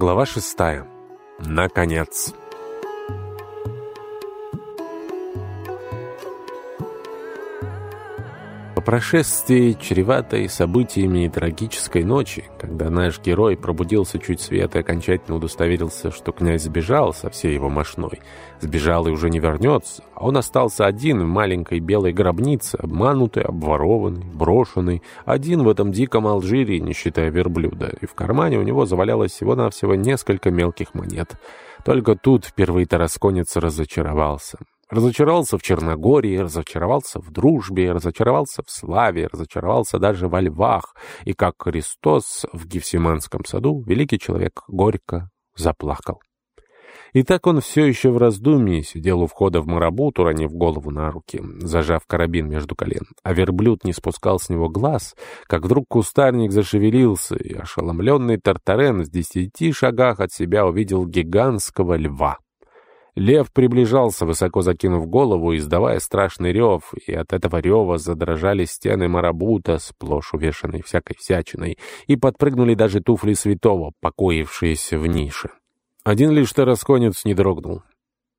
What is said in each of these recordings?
Глава шестая. Наконец. Прошествии, чреватой событиями и трагической ночи, когда наш герой пробудился чуть свет и окончательно удостоверился, что князь сбежал со всей его мошной, сбежал и уже не вернется, а он остался один в маленькой белой гробнице, обманутый, обворованный, брошенный, один в этом диком Алжире, не считая верблюда, и в кармане у него завалялось всего-навсего несколько мелких монет. Только тут впервые Тарасконец разочаровался. Разочаровался в Черногории, разочаровался в дружбе, разочаровался в славе, разочаровался даже во львах, и как Христос в Гефсиманском саду, великий человек горько заплакал. И так он все еще в раздумье сидел у входа в марабут, уронив голову на руки, зажав карабин между колен. А верблюд не спускал с него глаз, как вдруг кустарник зашевелился, и ошеломленный Тартарен в десяти шагах от себя увидел гигантского льва. Лев приближался, высоко закинув голову, издавая страшный рев, и от этого рева задрожали стены марабута, сплошь увешанной всякой всячиной, и подпрыгнули даже туфли святого, покоившиеся в нише. Один лишь тарасконец не дрогнул.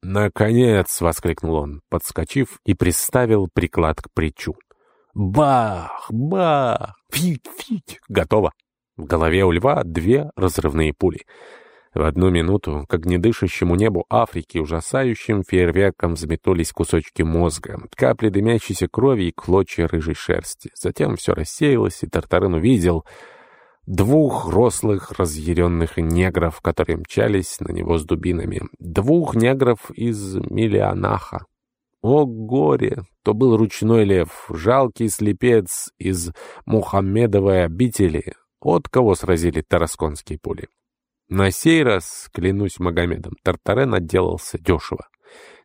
«Наконец!» — воскликнул он, подскочив и приставил приклад к плечу. «Бах! Бах! Фить-фить! Готово!» В голове у льва две разрывные пули — в одну минуту, как недышащему небу Африки, ужасающим фейерверком взметнулись кусочки мозга, капли дымящейся крови и клочья рыжей шерсти. Затем все рассеялось, и Тартарен увидел двух рослых разъяренных негров, которые мчались на него с дубинами. Двух негров из Миллианаха. О горе! То был ручной лев, жалкий слепец из Мухаммедовой обители. От кого сразили тарасконские пули? На сей раз, клянусь Магомедом, Тартарен отделался дешево.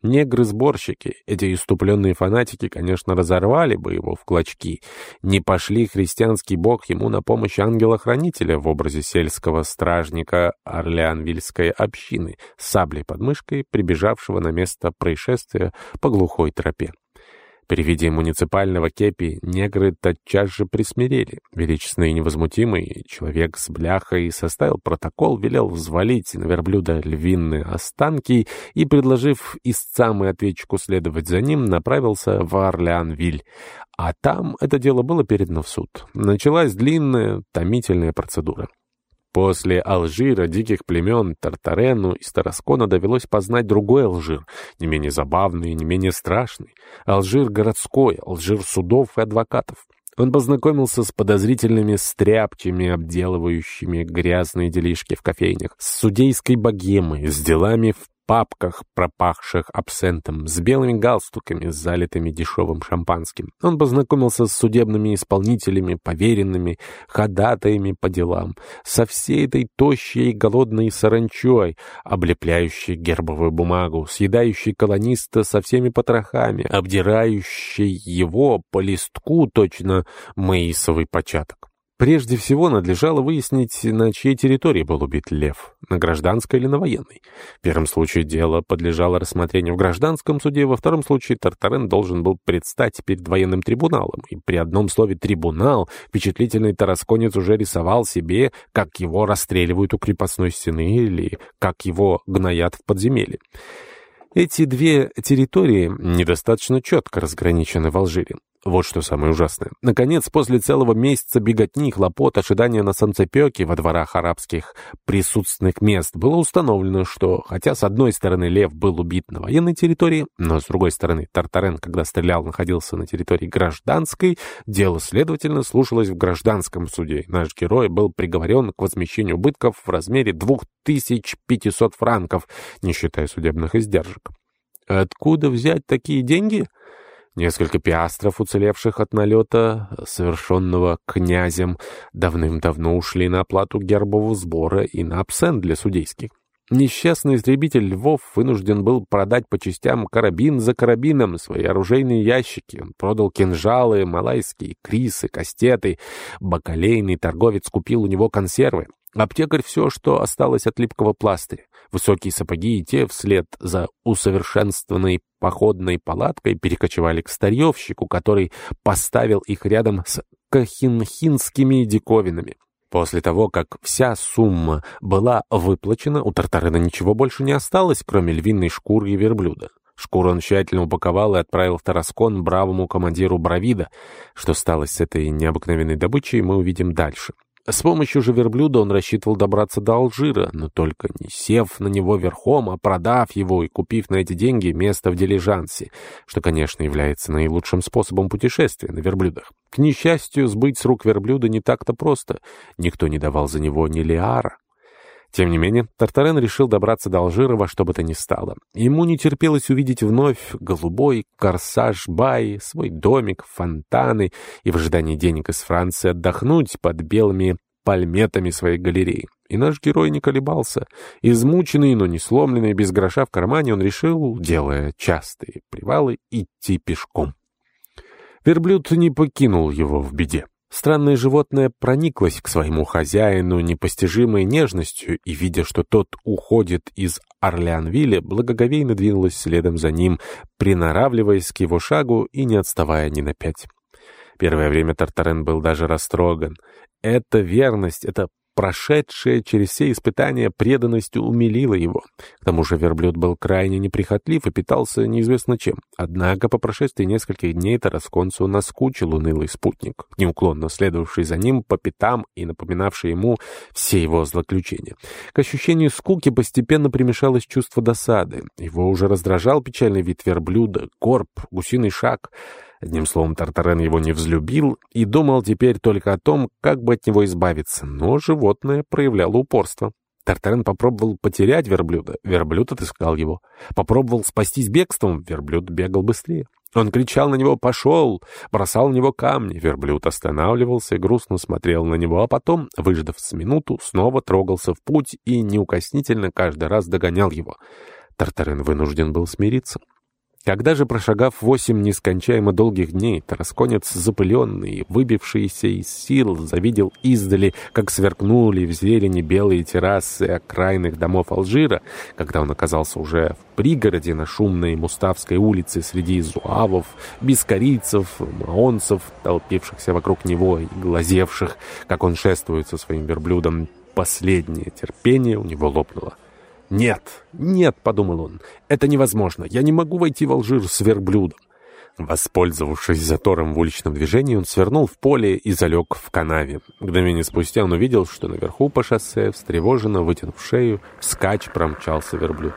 Негры-сборщики, эти иступленные фанатики, конечно, разорвали бы его в клочки. Не пошли христианский бог ему на помощь ангела-хранителя в образе сельского стражника Орлеанвильской общины, саблей под мышкой, прибежавшего на место происшествия по глухой тропе. При виде муниципального кепи негры тотчас же присмирели. Величественный и невозмутимый человек с бляхой составил протокол, велел взвалить на верблюда львиные останки и, предложив истцам и ответчику следовать за ним, направился в Орлеанвиль. А там это дело было передано в суд. Началась длинная, томительная процедура. После Алжира, диких племен, Тартарену и Староскона довелось познать другой Алжир, не менее забавный и не менее страшный. Алжир городской, Алжир судов и адвокатов. Он познакомился с подозрительными стряпчими, обделывающими грязные делишки в кофейнях, с судейской богемой, с делами в папках, пропахших абсентом, с белыми галстуками, залитыми дешевым шампанским. Он познакомился с судебными исполнителями, поверенными, ходатаями по делам, со всей этой тощей и голодной саранчой, облепляющей гербовую бумагу, съедающей колониста со всеми потрохами, обдирающей его по листку точно маисовый початок. Прежде всего, надлежало выяснить, на чьей территории был убит лев, на гражданской или на военной. В первом случае дело подлежало рассмотрению в гражданском суде, во втором случае Тартарен должен был предстать перед военным трибуналом, и при одном слове «трибунал» впечатлительный тарасконец уже рисовал себе, как его расстреливают у крепостной стены или как его гноят в подземелье. Эти две территории недостаточно четко разграничены в Алжире. Вот что самое ужасное. Наконец, после целого месяца беготни, хлопот, ожидания на санцепёке во дворах арабских присутственных мест было установлено, что, хотя с одной стороны Лев был убит на военной территории, но с другой стороны Тартарен, когда стрелял, находился на территории гражданской, дело, следовательно, слушалось в гражданском суде. Наш герой был приговорен к возмещению убытков в размере 2500 франков, не считая судебных издержек. Откуда взять такие деньги? — Несколько пиастров, уцелевших от налета, совершенного князем, давным-давно ушли на оплату гербового сбора и на абсент для судейских. Несчастный истребитель Львов вынужден был продать по частям карабин за карабином свои оружейные ящики. Он продал кинжалы, малайские крисы, кастеты. Бакалейный торговец купил у него консервы. Аптекарь все, что осталось от липкого пластыря. Высокие сапоги и те вслед за усовершенствованной походной палаткой перекочевали к старьевщику, который поставил их рядом с кахинхинскими диковинами. После того, как вся сумма была выплачена, у Тартарена ничего больше не осталось, кроме львиной шкуры и верблюда. Шкуру он тщательно упаковал и отправил в Тараскон бравому командиру Бравида. Что стало с этой необыкновенной добычей, мы увидим дальше. С помощью же верблюда он рассчитывал добраться до Алжира, но только не сев на него верхом, а продав его и купив на эти деньги место в дилижансе, что, конечно, является наилучшим способом путешествия на верблюдах. К несчастью, сбыть с рук верблюда не так-то просто. Никто не давал за него ни лиара. Тем не менее, Тартарен решил добраться до Алжира во что бы то ни стало. Ему не терпелось увидеть вновь голубой корсаж Баи, свой домик, фонтаны и в ожидании денег из Франции отдохнуть под белыми пальметами своей галереи. И наш герой не колебался. Измученный, но не сломленный, без гроша в кармане, он решил, делая частые привалы, идти пешком. Верблюд не покинул его в беде. Странное животное прониклось к своему хозяину непостижимой нежностью и, видя, что тот уходит из Орлеанвилля, благоговейно двинулось следом за ним, приноравливаясь к его шагу и не отставая ни на пять. Первое время Тартарен был даже растроган. Эта верность, это прошедшая через все испытания преданность умилила его. К тому же верблюд был крайне неприхотлив и питался неизвестно чем. Однако по прошествии нескольких дней Тарасконцу наскучил унылый спутник, неуклонно следовавший за ним по пятам и напоминавший ему все его злоключения. К ощущению скуки постепенно примешалось чувство досады. Его уже раздражал печальный вид верблюда, корп, гусиный шаг — Одним словом, Тартарен его не взлюбил и думал теперь только о том, как бы от него избавиться, но животное проявляло упорство. Тартарен попробовал потерять верблюда, верблюд отыскал его. Попробовал спастись бегством, верблюд бегал быстрее. Он кричал на него «пошел!», бросал на него камни. Верблюд останавливался грустно смотрел на него, а потом, выждав с минуту, снова трогался в путь и неукоснительно каждый раз догонял его. Тартарен вынужден был смириться. Когда же, прошагав восемь нескончаемо долгих дней, Тарасконец, запыленный, выбившийся из сил, завидел издали, как сверкнули в зелени белые террасы окраинных домов Алжира, когда он оказался уже в пригороде на шумной Муставской улице среди зуавов, бескорийцев, маонцев, толпившихся вокруг него и глазевших, как он шествует со своим верблюдом, последнее терпение у него лопнуло. «Нет, нет», — подумал он, — «это невозможно. Я не могу войти в Алжир с верблюдом». Воспользовавшись затором в уличном движении, он свернул в поле и залег в канаве. Мгновение спустя он увидел, что наверху по шоссе, встревоженно вытянув шею, скач промчался верблюд.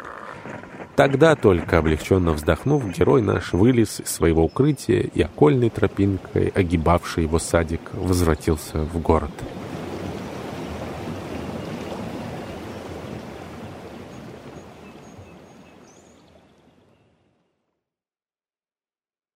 Тогда только, облегченно вздохнув, герой наш вылез из своего укрытия и окольной тропинкой, огибавший его садик, возвратился в город.